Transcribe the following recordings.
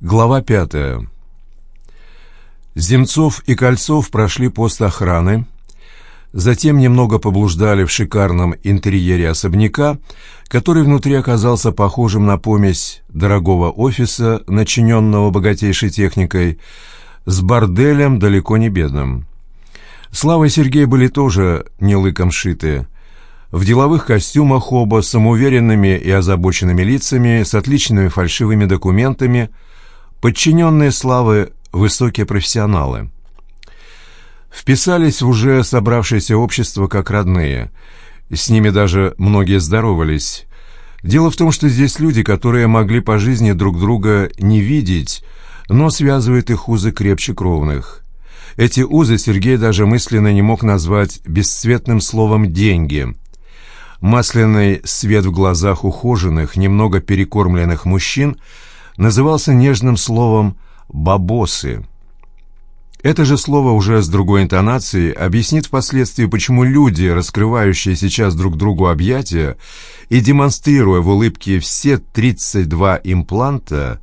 Глава пятая. Земцов и Кольцов прошли пост охраны, затем немного поблуждали в шикарном интерьере особняка, который внутри оказался похожим на помесь дорогого офиса, начиненного богатейшей техникой, с борделем далеко не бедным. Слава и Сергей были тоже не лыком шиты. В деловых костюмах оба, самоуверенными и озабоченными лицами, с отличными фальшивыми документами, подчиненные Славы высокие профессионалы. Вписались в уже собравшееся общество как родные. С ними даже многие здоровались. Дело в том, что здесь люди, которые могли по жизни друг друга не видеть, но связывают их узы крепче кровных. Эти узы Сергей даже мысленно не мог назвать бесцветным словом «деньги». Масляный свет в глазах ухоженных, немного перекормленных мужчин назывался нежным словом «бабосы». Это же слово уже с другой интонацией объяснит впоследствии, почему люди, раскрывающие сейчас друг другу объятия и демонстрируя в улыбке все 32 импланта,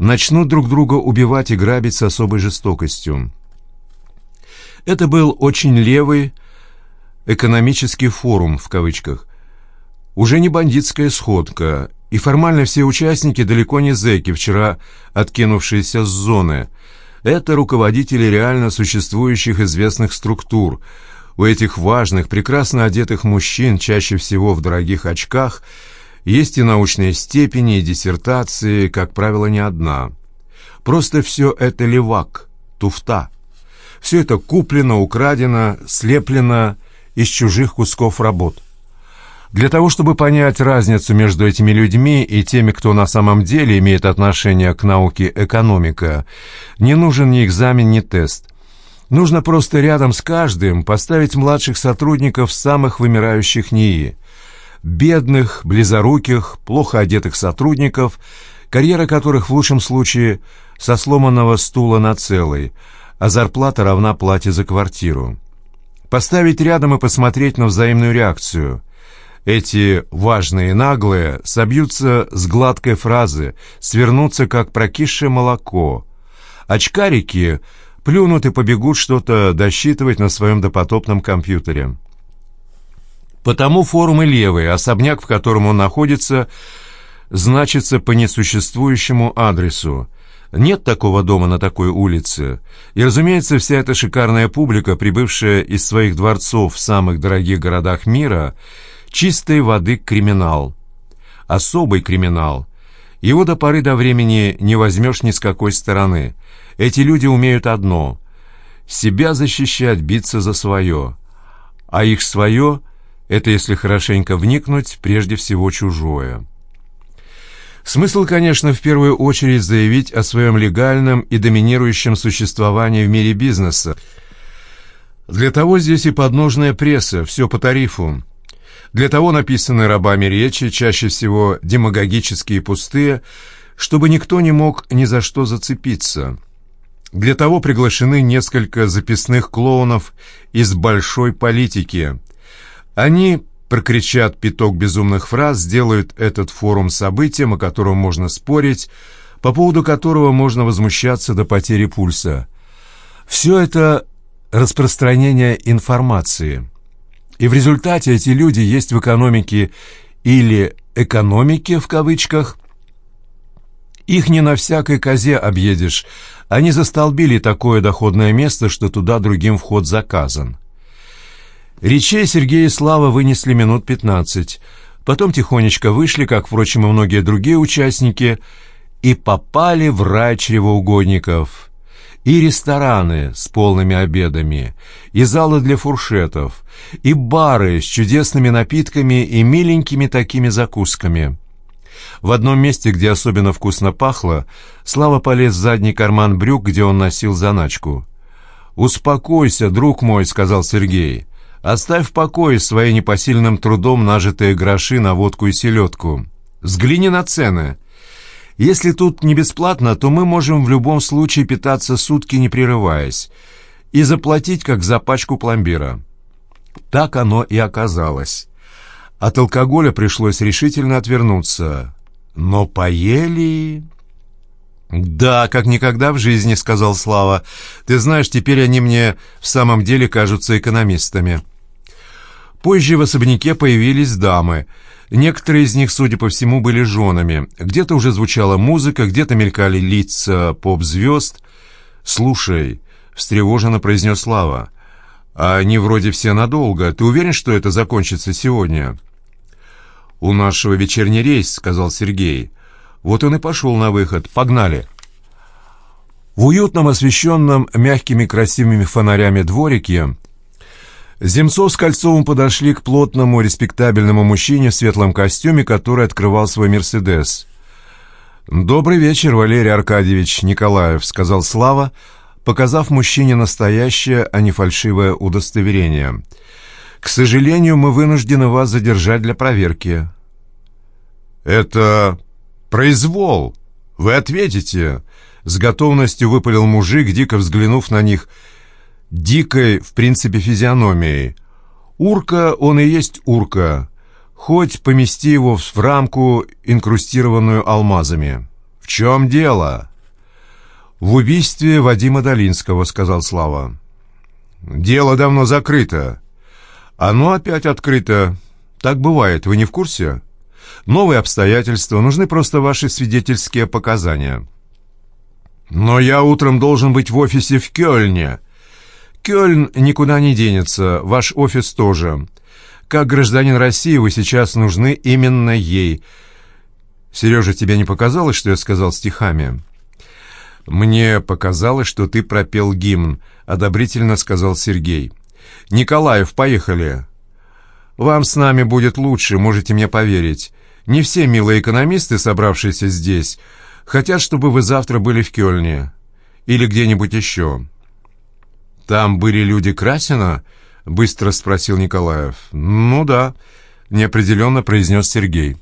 начнут друг друга убивать и грабить с особой жестокостью. Это был очень левый экономический форум, в кавычках. Уже не бандитская сходка, и формально все участники далеко не зэки, вчера откинувшиеся с зоны. Это руководители реально существующих известных структур. У этих важных, прекрасно одетых мужчин, чаще всего в дорогих очках, есть и научные степени, и диссертации, как правило, не одна. Просто все это левак, туфта. Все это куплено, украдено, слеплено из чужих кусков работ. Для того, чтобы понять разницу между этими людьми и теми, кто на самом деле имеет отношение к науке экономика, не нужен ни экзамен, ни тест. Нужно просто рядом с каждым поставить младших сотрудников самых вымирающих НИИ. Бедных, близоруких, плохо одетых сотрудников, карьера которых в лучшем случае со сломанного стула на целый, а зарплата равна плате за квартиру. Поставить рядом и посмотреть на взаимную реакцию – эти важные и наглые собьются с гладкой фразы, свернутся, как прокисшее молоко. Очкарики плюнут и побегут что-то досчитывать на своем допотопном компьютере. Потому форум и левый, особняк, в котором он находится, значится по несуществующему адресу. Нет такого дома на такой улице. И, разумеется, вся эта шикарная публика, прибывшая из своих дворцов в самых дорогих городах мира – Чистой воды криминал. Особый криминал. Его до поры до времени не возьмешь ни с какой стороны. Эти люди умеют одно — себя защищать, биться за свое. А их свое — это, если хорошенько вникнуть, прежде всего чужое. Смысл, конечно, в первую очередь заявить о своем легальном и доминирующем существовании в мире бизнеса. Для того здесь и подножная пресса, все по тарифу. Для того написаны рабами речи, чаще всего демагогические и пустые, чтобы никто не мог ни за что зацепиться. Для того приглашены несколько записных клоунов из большой политики. Они прокричат пяток безумных фраз, сделают этот форум событием, о котором можно спорить, по поводу которого можно возмущаться до потери пульса. Все это распространение информации – и в результате эти люди есть в экономике или «экономике» в кавычках. Их не на всякой козе объедешь. Они застолбили такое доходное место, что туда другим вход заказан. Речей Сергея и Слава вынесли минут пятнадцать. Потом тихонечко вышли, как, впрочем, и многие другие участники, и попали в рай чревоугодников и рестораны с полными обедами, и залы для фуршетов, и бары с чудесными напитками и миленькими такими закусками. В одном месте, где особенно вкусно пахло, Слава полез в задний карман брюк, где он носил заначку. «Успокойся, друг мой», — сказал Сергей. «Оставь в покое свои непосильным трудом нажитые гроши на водку и селедку. Взгляни на цены. Если тут не бесплатно, то мы можем в любом случае питаться сутки не прерываясь и заплатить как за пачку пломбира. Так оно и оказалось. От алкоголя пришлось решительно отвернуться. Но поели... «Да, как никогда в жизни», — сказал Слава. «Ты знаешь, теперь они мне в самом деле кажутся экономистами». Позже в особняке появились дамы. Некоторые из них, судя по всему, были женами. Где-то уже звучала музыка, где-то мелькали лица поп-звезд. «Слушай», — встревоженно произнес Слава, — «а они вроде все надолго. Ты уверен, что это закончится сегодня?» «У нашего вечерний рейс», — сказал Сергей. Вот он и пошел на выход. Погнали. В уютном, освещенном мягкими красивыми фонарями дворике Земцов с Кольцовым подошли к плотному, респектабельному мужчине в светлом костюме, который открывал свой «Мерседес». «Добрый вечер, Валерий Аркадьевич Николаев», — сказал Слава, показав мужчине настоящее, а не фальшивое удостоверение. «К сожалению, мы вынуждены вас задержать для проверки». «Это «Произвол! Вы ответите!» С готовностью выпалил мужик, дико взглянув на них, дикой, в принципе, физиономией. «Урка, он и есть урка, хоть помести его в рамку, инкрустированную алмазами». «В чем дело?» «В убийстве Вадима Долинского», — сказал Слава. «Дело давно закрыто». «Оно опять открыто. Так бывает, вы не в курсе?» Новые обстоятельства, нужны просто ваши свидетельские показания. Но я утром должен быть в офисе в Кёльне. Кёльн никуда не денется, ваш офис тоже. Как гражданин России вы сейчас нужны именно ей. Сережа, тебе не показалось, что я сказал стихами? Мне показалось, что ты пропел гимн, одобрительно сказал Сергей. Николаев, поехали. Вам с нами будет лучше, можете мне поверить. Не все милые экономисты, собравшиеся здесь, хотят, чтобы вы завтра были в Кёльне или где-нибудь еще». «Там были люди Красина?» — быстро спросил Николаев. «Ну да», — неопределенно произнес Сергей.